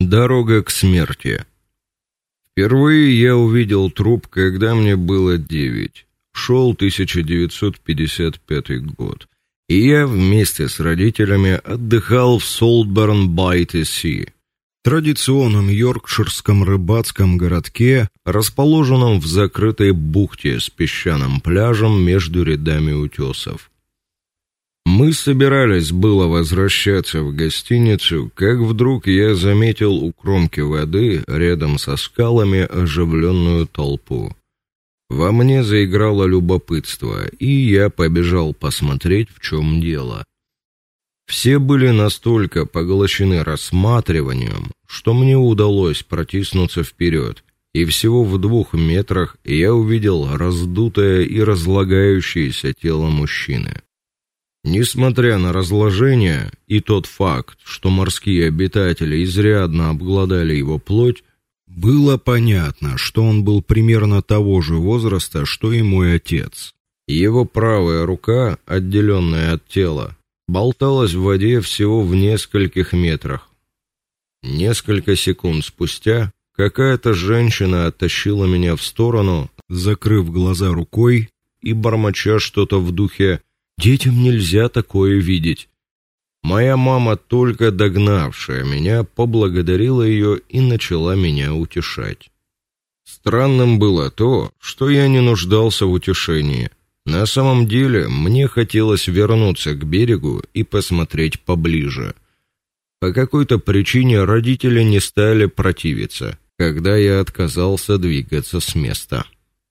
Дорога к смерти. Впервые я увидел труп, когда мне было девять. Шел 1955 год. И я вместе с родителями отдыхал в Солтберн-бай-те-Си, традиционном йоркширском рыбацком городке, расположенном в закрытой бухте с песчаным пляжем между рядами утесов. Мы собирались было возвращаться в гостиницу, как вдруг я заметил у кромки воды, рядом со скалами, оживленную толпу. Во мне заиграло любопытство, и я побежал посмотреть, в чем дело. Все были настолько поглощены рассматриванием, что мне удалось протиснуться вперед, и всего в двух метрах я увидел раздутое и разлагающееся тело мужчины. Несмотря на разложение и тот факт, что морские обитатели изрядно обглодали его плоть, было понятно, что он был примерно того же возраста, что и мой отец. Его правая рука, отделенная от тела, болталась в воде всего в нескольких метрах. Несколько секунд спустя какая-то женщина оттащила меня в сторону, закрыв глаза рукой и бормоча что-то в духе Детям нельзя такое видеть. Моя мама, только догнавшая меня, поблагодарила ее и начала меня утешать. Странным было то, что я не нуждался в утешении. На самом деле, мне хотелось вернуться к берегу и посмотреть поближе. По какой-то причине родители не стали противиться, когда я отказался двигаться с места.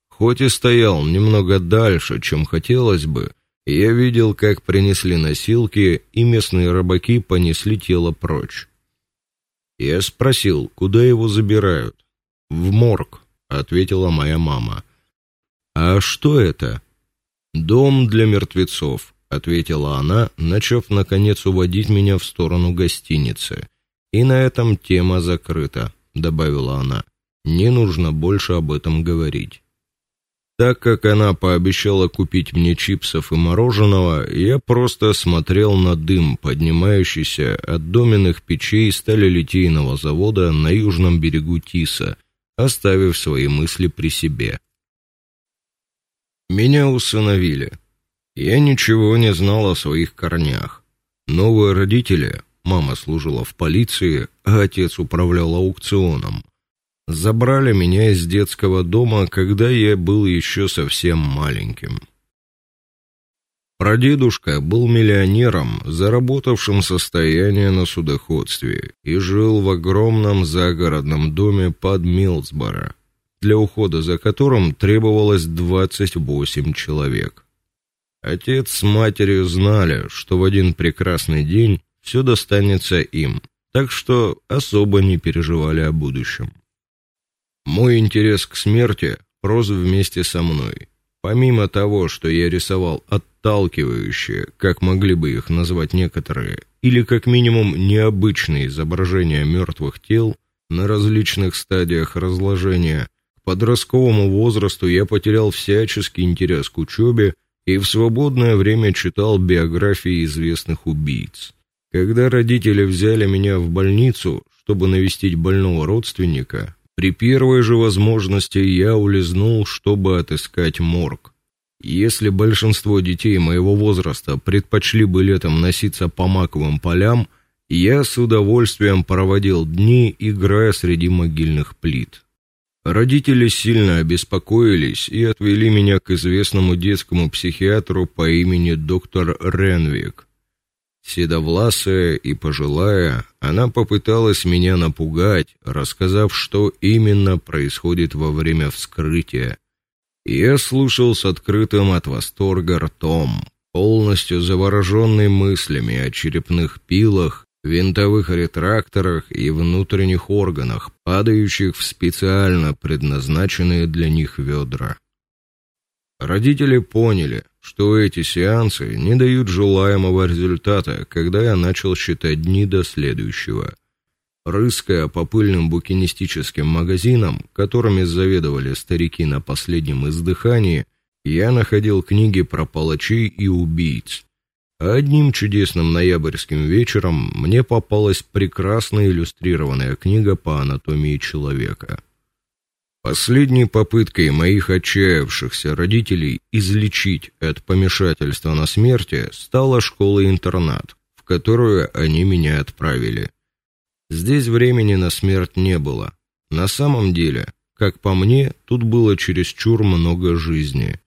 Хоть и стоял немного дальше, чем хотелось бы, я видел, как принесли носилки, и местные рыбаки понесли тело прочь. Я спросил, куда его забирают? В морг, ответила моя мама. А что это? Дом для мертвецов, ответила она, начав наконец уводить меня в сторону гостиницы. И на этом тема закрыта, добавила она. Не нужно больше об этом говорить. Так как она пообещала купить мне чипсов и мороженого, я просто смотрел на дым, поднимающийся от доменных печей сталелитейного завода на южном берегу Тиса, оставив свои мысли при себе. Меня усыновили. Я ничего не знал о своих корнях. Новые родители, мама служила в полиции, а отец управлял аукционом забрали меня из детского дома, когда я был еще совсем маленьким. Прадедушка был миллионером, заработавшим состояние на судоходстве, и жил в огромном загородном доме под Милсборо, для ухода за которым требовалось 28 человек. Отец с матерью знали, что в один прекрасный день все достанется им, так что особо не переживали о будущем. Мой интерес к смерти рос вместе со мной. Помимо того, что я рисовал отталкивающие, как могли бы их назвать некоторые, или как минимум необычные изображения мертвых тел на различных стадиях разложения, к подростковому возрасту я потерял всяческий интерес к учебе и в свободное время читал биографии известных убийц. Когда родители взяли меня в больницу, чтобы навестить больного родственника, при первой же возможности я улизнул, чтобы отыскать морг. Если большинство детей моего возраста предпочли бы летом носиться по маковым полям, я с удовольствием проводил дни, играя среди могильных плит. Родители сильно обеспокоились и отвели меня к известному детскому психиатру по имени доктор Ренвик. Седовласая и пожилая, она попыталась меня напугать, рассказав, что именно происходит во время вскрытия. Я слушал с открытым от восторга ртом, полностью завороженный мыслями о черепных пилах, винтовых ретракторах и внутренних органах, падающих в специально предназначенные для них ведра. Родители поняли, что эти сеансы не дают желаемого результата, когда я начал считать дни до следующего. Рыская по пыльным букинистическим магазинам, которыми заведовали старики на последнем издыхании, я находил книги про палачей и убийц. Одним чудесным ноябрьским вечером мне попалась прекрасно иллюстрированная книга по анатомии человека. Последней попыткой моих отчаявшихся родителей излечить от помешательства на смерти стала школа-интернат, в которую они меня отправили. Здесь времени на смерть не было. На самом деле, как по мне, тут было чересчур много жизни.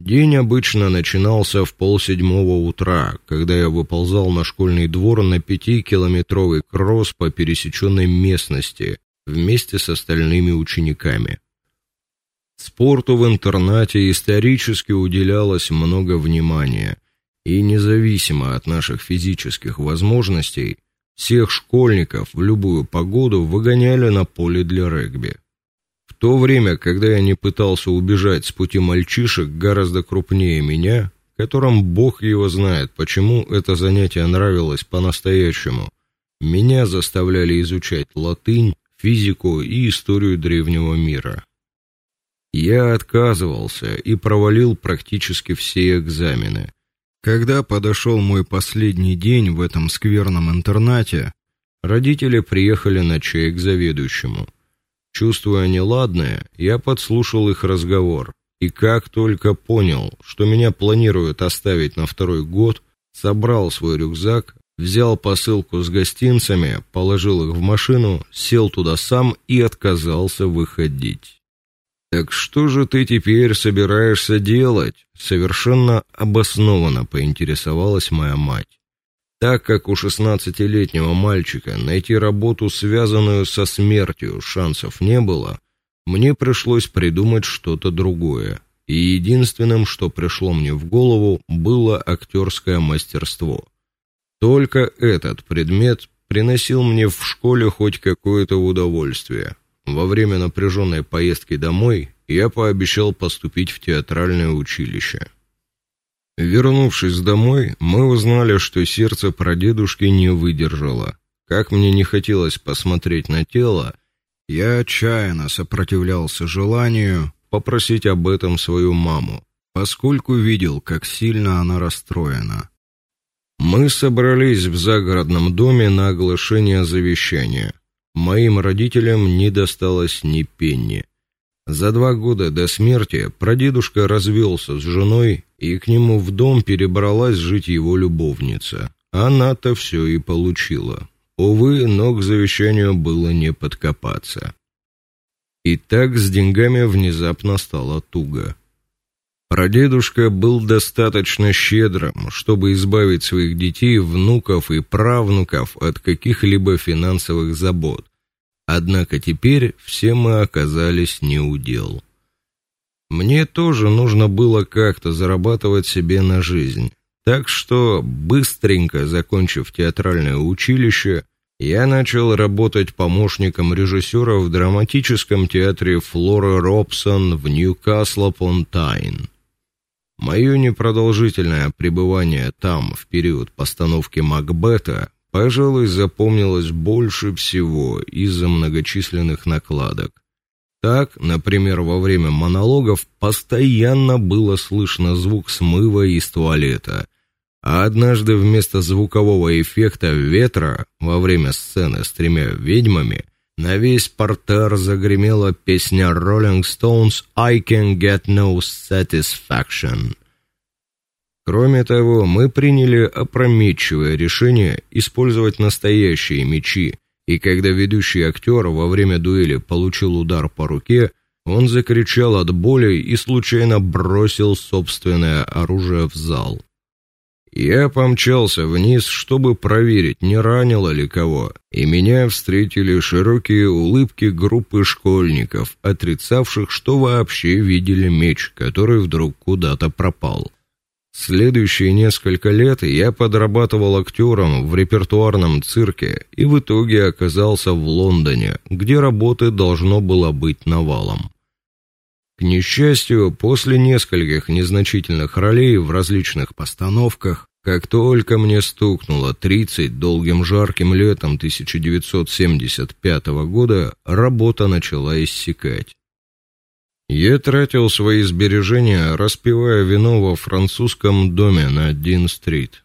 День обычно начинался в полседьмого утра, когда я выползал на школьный двор на пятикилометровый кросс по пересеченной местности вместе с остальными учениками. Спорту в интернате исторически уделялось много внимания, и независимо от наших физических возможностей, всех школьников в любую погоду выгоняли на поле для регби то время, когда я не пытался убежать с пути мальчишек гораздо крупнее меня, которым Бог его знает, почему это занятие нравилось по-настоящему, меня заставляли изучать латынь, физику и историю древнего мира. Я отказывался и провалил практически все экзамены. Когда подошел мой последний день в этом скверном интернате, родители приехали на чай к заведующему – Чувствуя неладное, я подслушал их разговор, и как только понял, что меня планируют оставить на второй год, собрал свой рюкзак, взял посылку с гостинцами, положил их в машину, сел туда сам и отказался выходить. Так что же ты теперь собираешься делать? совершенно обоснованно поинтересовалась моя мать. Так как у шестнадцатилетнего мальчика найти работу, связанную со смертью, шансов не было, мне пришлось придумать что-то другое. И единственным, что пришло мне в голову, было актерское мастерство. Только этот предмет приносил мне в школе хоть какое-то удовольствие. Во время напряженной поездки домой я пообещал поступить в театральное училище. Вернувшись домой, мы узнали, что сердце прадедушки не выдержало. Как мне не хотелось посмотреть на тело, я отчаянно сопротивлялся желанию попросить об этом свою маму, поскольку видел, как сильно она расстроена. Мы собрались в загородном доме на оглашение завещания. Моим родителям не досталось ни пенни. За два года до смерти прадедушка развелся с женой, и к нему в дом перебралась жить его любовница. Она-то все и получила. Увы, но к завещанию было не подкопаться. И так с деньгами внезапно стало туго. Прадедушка был достаточно щедрым, чтобы избавить своих детей, внуков и правнуков от каких-либо финансовых забот. Однако теперь все мы оказались не у дел. Мне тоже нужно было как-то зарабатывать себе на жизнь. Так что, быстренько закончив театральное училище, я начал работать помощником режиссера в драматическом театре Флоры Робсон в Ньюкасл-апон-Тайн. Мое непродолжительное пребывание там в период постановки Макбета пожалуй, запомнилось больше всего из-за многочисленных накладок. Так, например, во время монологов постоянно было слышно звук смыва из туалета, а однажды вместо звукового эффекта ветра во время сцены с тремя ведьмами на весь портер загремела песня Rolling Stones I Can Get No Satisfaction. Кроме того, мы приняли опрометчивое решение использовать настоящие мечи, и когда ведущий актер во время дуэли получил удар по руке, он закричал от боли и случайно бросил собственное оружие в зал. Я помчался вниз, чтобы проверить, не ранило ли кого, и меня встретили широкие улыбки группы школьников, отрицавших, что вообще видели меч, который вдруг куда-то пропал. Следующие несколько лет я подрабатывал актером в репертуарном цирке и в итоге оказался в Лондоне, где работы должно было быть навалом. К несчастью, после нескольких незначительных ролей в различных постановках, как только мне стукнуло 30 долгим жарким летом 1975 года, работа начала иссякать. Я тратил свои сбережения, распивая вино во французском доме на Дин-стрит.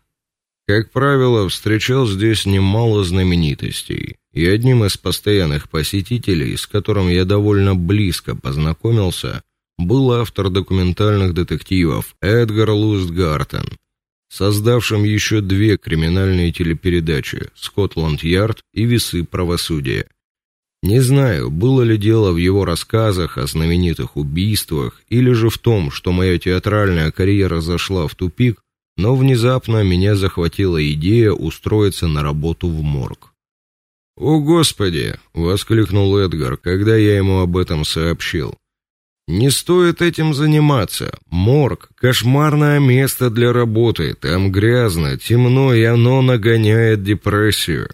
Как правило, встречал здесь немало знаменитостей, и одним из постоянных посетителей, с которым я довольно близко познакомился, был автор документальных детективов Эдгар Лустгартен, создавшим еще две криминальные телепередачи «Скотланд-Ярд» и «Весы правосудия». Не знаю, было ли дело в его рассказах о знаменитых убийствах или же в том, что моя театральная карьера зашла в тупик, но внезапно меня захватила идея устроиться на работу в морг. "О, господи!" воскликнул Эдгар, когда я ему об этом сообщил. Не стоит этим заниматься. Морг кошмарное место для работы. Там грязно, темно, и оно нагоняет депрессию.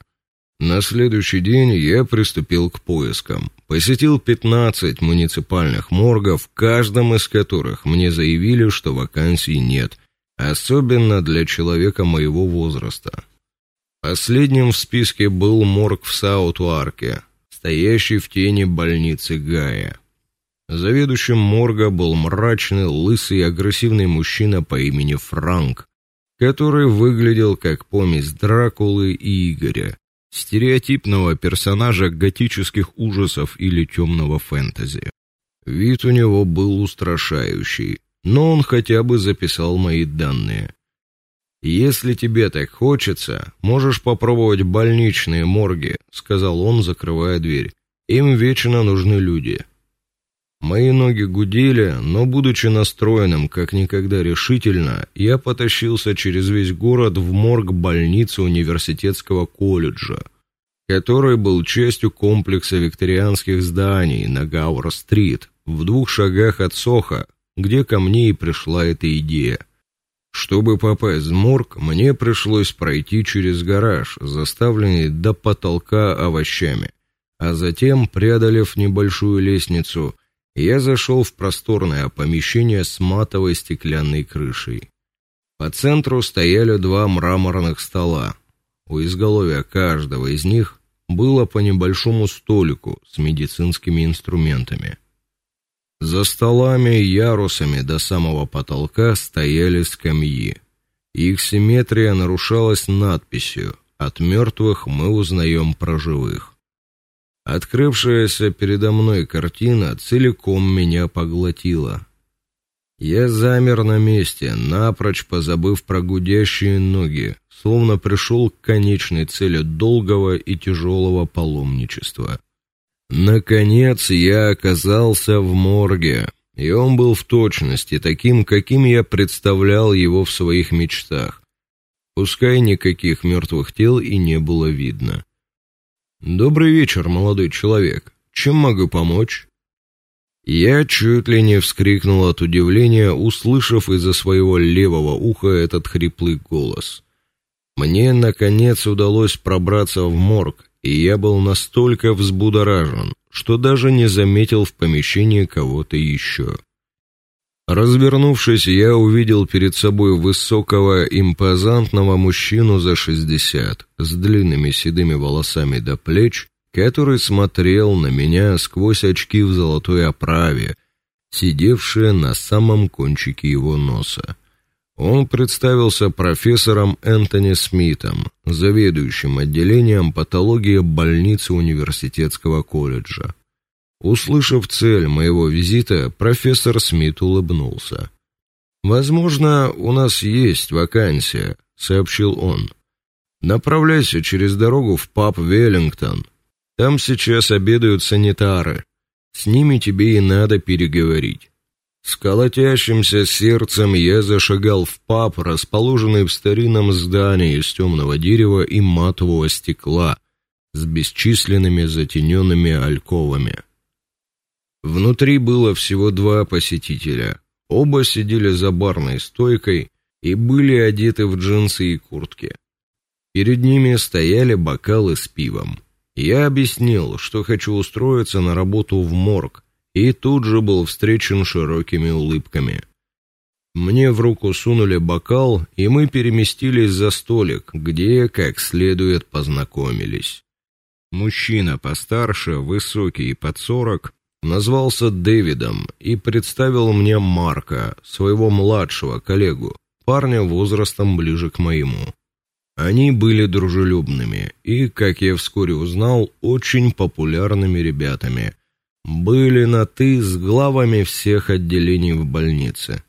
На следующий день я приступил к поискам. Посетил 15 муниципальных моргов, в каждом из которых мне заявили, что вакансий нет, особенно для человека моего возраста. Последним в списке был морг в Саут-Уарке, стоящий в тени больницы Гая. Заведующим морга был мрачный, лысый и агрессивный мужчина по имени Франк, который выглядел как помесь Дракулы и Игоря, стереотипного персонажа готических ужасов или темного фэнтези. Вид у него был устрашающий, но он хотя бы записал мои данные. Если тебе так хочется, можешь попробовать больничные морги, сказал он, закрывая дверь. Им вечно нужны люди. Мои ноги гудели, но будучи настроенным как никогда решительно, я потащился через весь город в морг больницы университетского колледжа, который был частью комплекса викторианских зданий на Гауэр-стрит, в двух шагах от Сохо, где ко мне и пришла эта идея. Чтобы попасть в морг, мне пришлось пройти через гараж, заставленный до потолка овощами, а затем, преодолев небольшую лестницу, я зашел в просторное помещение с матовой стеклянной крышей. По центру стояли два мраморных стола. У изголовья каждого из них было по небольшому столику с медицинскими инструментами. За столами и ярусами до самого потолка стояли скамьи. Их симметрия нарушалась надписью: "От мертвых мы узнаем про живых". Открывшаяся передо мной картина целиком меня поглотила. Я замер на месте, напрочь позабыв про гудящие ноги, словно пришел к конечной цели долгого и тяжелого паломничества. Наконец я оказался в морге, и он был в точности таким, каким я представлял его в своих мечтах. Пускай никаких мертвых тел и не было видно. Добрый вечер, молодой человек. Чем могу помочь? Я чуть ли не вскрикнул от удивления, услышав из-за своего левого уха этот хриплый голос. Мне наконец удалось пробраться в морг, и я был настолько взбудоражен, что даже не заметил в помещении кого-то еще. Развернувшись, я увидел перед собой высокого, импозантного мужчину за шестьдесят, с длинными седыми волосами до плеч, который смотрел на меня сквозь очки в золотой оправе, сидевшие на самом кончике его носа. Он представился профессором Энтони Смитом, заведующим отделением патологии больницы университетского колледжа. Услышав цель моего визита, профессор Смит улыбнулся. Возможно, у нас есть вакансия, сообщил он. Направляйся через дорогу в паб Веллингтон. Там сейчас обедают санитары. С ними тебе и надо переговорить. С колотящимся сердцем я зашагал в паб, расположенный в старинном здании из темного дерева и матового стекла, с бесчисленными затененными альковами. Внутри было всего два посетителя. Оба сидели за барной стойкой и были одеты в джинсы и куртки. Перед ними стояли бокалы с пивом. Я объяснил, что хочу устроиться на работу в морг, и тут же был встречен широкими улыбками. Мне в руку сунули бокал, и мы переместились за столик, где как следует познакомились. Мужчина постарше, высокий и под сорок, назвался Дэвидом и представил мне Марка, своего младшего коллегу, парня возрастом ближе к моему. Они были дружелюбными и, как я вскоре узнал, очень популярными ребятами. Были на ты с главами всех отделений в больнице.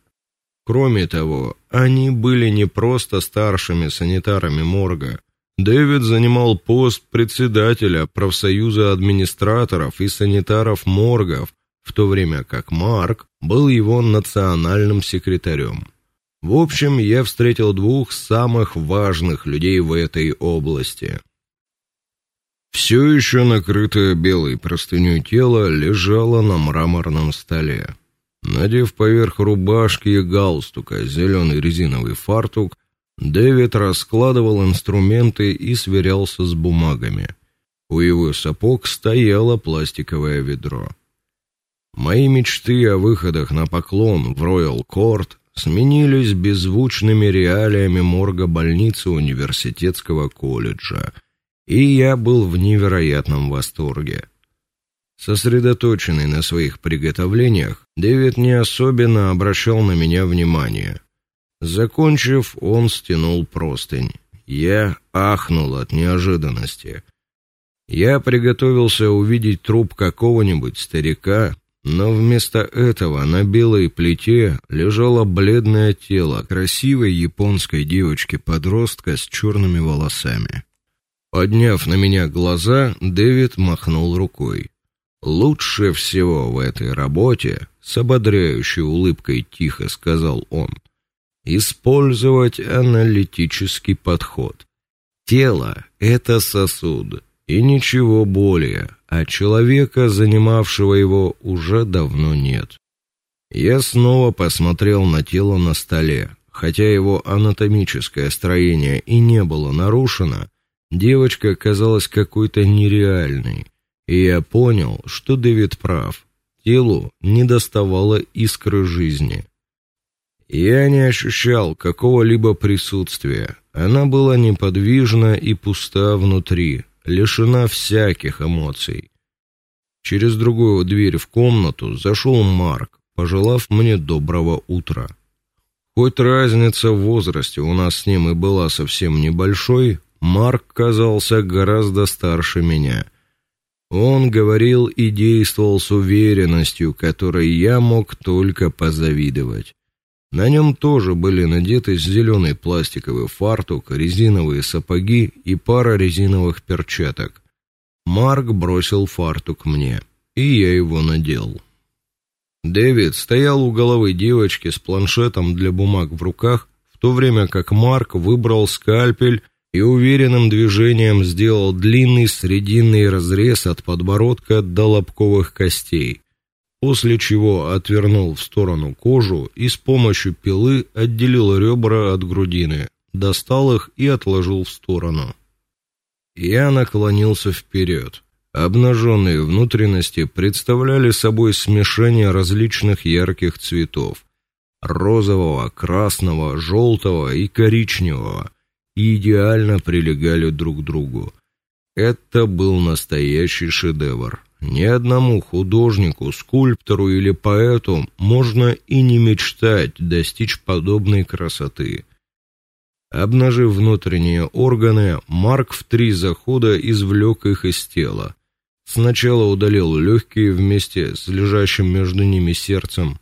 Кроме того, они были не просто старшими санитарами морга. Дэвид занимал пост председателя профсоюза администраторов и санитаров моргов, в то время как Марк был его национальным секретарем. В общем, я встретил двух самых важных людей в этой области. Все еще накрытое белой простыней тело лежало на мраморном столе. Надев поверх рубашки и галстука зеленый резиновый фартук, Дэвид раскладывал инструменты и сверялся с бумагами. У его сапог стояло пластиковое ведро. Мои мечты о выходах на поклон в Royal Court сменились беззвучными реалиями морга больницы университетского колледжа, и я был в невероятном восторге. Сосредоточенный на своих приготовлениях, Дэвид не особенно обращал на меня внимание. Закончив, он стянул простынь. Я ахнул от неожиданности. Я приготовился увидеть труп какого-нибудь старика, но вместо этого на белой плите лежало бледное тело красивой японской девочки-подростка с черными волосами. Подняв на меня глаза, Дэвид махнул рукой. Лучше всего в этой работе, с ободряющей улыбкой тихо сказал он, использовать аналитический подход. Тело это сосуд, и ничего более, а человека, занимавшего его, уже давно нет. Я снова посмотрел на тело на столе. Хотя его анатомическое строение и не было нарушено, девочка казалась какой-то нереальной, и я понял, что Дэвид прав. Телу недоставало искры жизни. Я не ощущал какого-либо присутствия. Она была неподвижна и пуста внутри, лишена всяких эмоций. Через другую дверь в комнату зашел Марк, пожелав мне доброго утра. Хоть разница в возрасте у нас с ним и была совсем небольшой, Марк казался гораздо старше меня. Он говорил и действовал с уверенностью, которой я мог только позавидовать. На нем тоже были надеты зеленый пластиковый фартук, резиновые сапоги и пара резиновых перчаток. Марк бросил фартук мне, и я его надел. Дэвид стоял у головы девочки с планшетом для бумаг в руках, в то время как Марк выбрал скальпель и уверенным движением сделал длинный срединный разрез от подбородка до лобковых костей после чего отвернул в сторону кожу и с помощью пилы отделил ребра от грудины, достал их и отложил в сторону. Я наклонился вперед. Обнаженные внутренности представляли собой смешение различных ярких цветов: розового, красного, желтого и коричневого, и идеально прилегали друг к другу. Это был настоящий шедевр. Ни одному художнику, скульптору или поэту можно и не мечтать достичь подобной красоты. Обнажив внутренние органы, Марк в три захода извлек их из тела. Сначала удалил легкие вместе с лежащим между ними сердцем,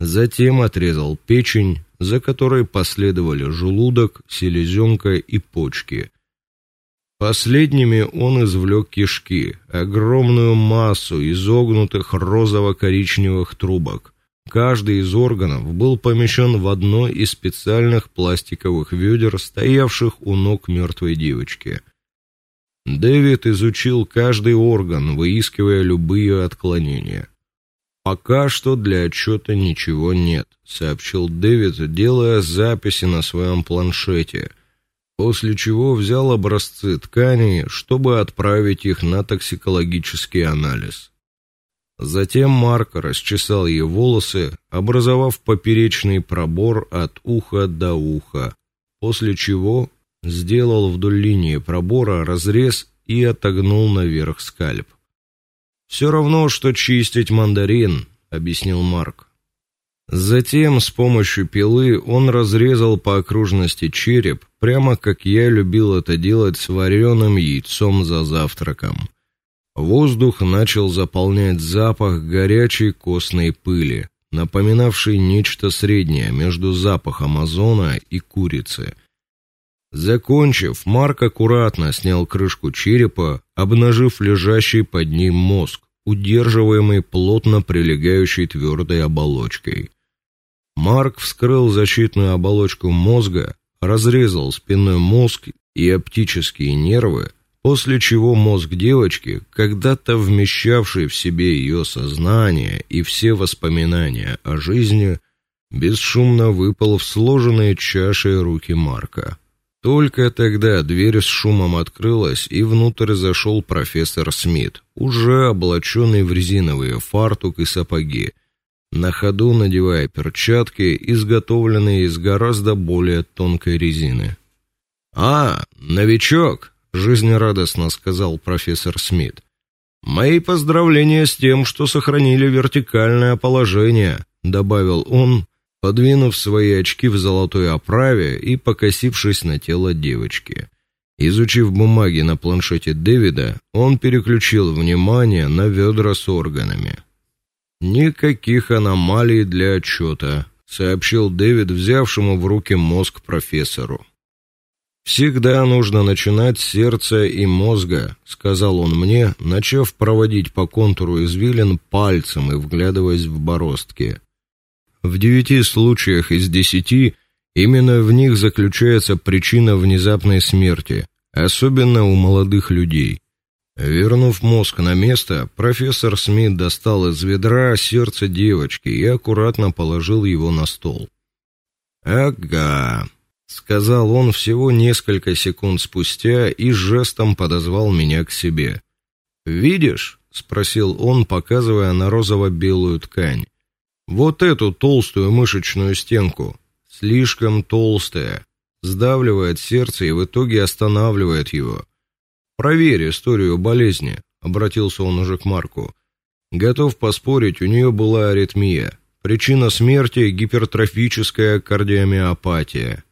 затем отрезал печень, за которой последовали желудок, селезенка и почки. Последними он извлек кишки, огромную массу изогнутых розово-коричневых трубок. Каждый из органов был помещен в одно из специальных пластиковых ведер, стоявших у ног мертвой девочки. Дэвид изучил каждый орган, выискивая любые отклонения. Пока что для отчета ничего нет, сообщил Дэвид, делая записи на своем планшете после чего взял образцы тканей, чтобы отправить их на токсикологический анализ. Затем Марк расчесал ей волосы, образовав поперечный пробор от уха до уха, после чего сделал вдоль линии пробора разрез и отогнул наверх скальп. «Все равно что чистить мандарин, объяснил Марк. Затем с помощью пилы он разрезал по окружности череп, прямо как я любил это делать с вареным яйцом за завтраком. Воздух начал заполнять запах горячей костной пыли, напоминавший нечто среднее между запахом озона и курицы. Закончив, Марк аккуратно снял крышку черепа, обнажив лежащий под ним мозг, удерживаемый плотно прилегающей твердой оболочкой. Марк вскрыл защитную оболочку мозга, разрезал спинной мозг и оптические нервы, после чего мозг девочки, когда-то вмещавший в себе ее сознание и все воспоминания о жизни, бесшумно выпал в сложенные чашей руки Марка. Только тогда дверь с шумом открылась, и внутрь зашел профессор Смит, уже облаченный в резиновые фартук и сапоги, на ходу надевая перчатки, изготовленные из гораздо более тонкой резины. "А, новичок", жизнерадостно сказал профессор Смит. "Мои поздравления с тем, что сохранили вертикальное положение", добавил он, подвинув свои очки в золотой оправе и покосившись на тело девочки. Изучив бумаги на планшете Дэвида, он переключил внимание на ведра с органами. Никаких аномалий для отчета», — сообщил Дэвид, взявшему в руки мозг профессору. Всегда нужно начинать с сердца и мозга, сказал он мне, начав проводить по контуру извилин пальцем и вглядываясь в бороздки. В девяти случаях из десяти именно в них заключается причина внезапной смерти, особенно у молодых людей. Вернув мозг на место, профессор Смит достал из ведра сердце девочки и аккуратно положил его на стол. "Ага", сказал он всего несколько секунд спустя и жестом подозвал меня к себе. "Видишь?" спросил он, показывая на розово-белую ткань. "Вот эту толстую мышечную стенку, слишком толстая, сдавливает сердце и в итоге останавливает его. Проверь историю болезни, обратился он уже к Марку. Готов поспорить, у нее была аритмия. Причина смерти гипертрофическая кардиомиопатия.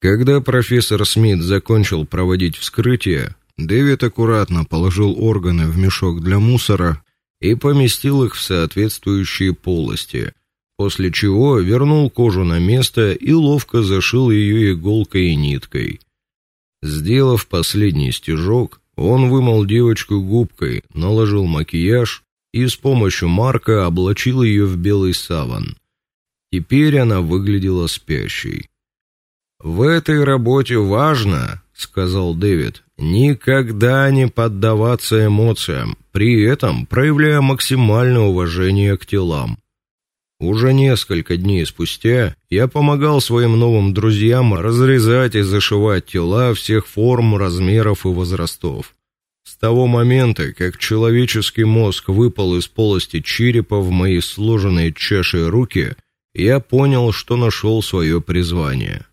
Когда профессор Смит закончил проводить вскрытие, Дэвид аккуратно положил органы в мешок для мусора и поместил их в соответствующие полости, после чего вернул кожу на место и ловко зашил ее иголкой и ниткой. Сделав последний стежок, он вымыл девочку губкой, наложил макияж и с помощью Марка облачил ее в белый саван. Теперь она выглядела спящей. В этой работе важно, сказал Дэвид, никогда не поддаваться эмоциям, при этом проявляя максимальное уважение к телам. Уже несколько дней спустя я помогал своим новым друзьям разрезать и зашивать тела всех форм, размеров и возрастов. С того момента, как человеческий мозг выпал из полости черепа в мои сложенные чашей руки, я понял, что нашел свое призвание.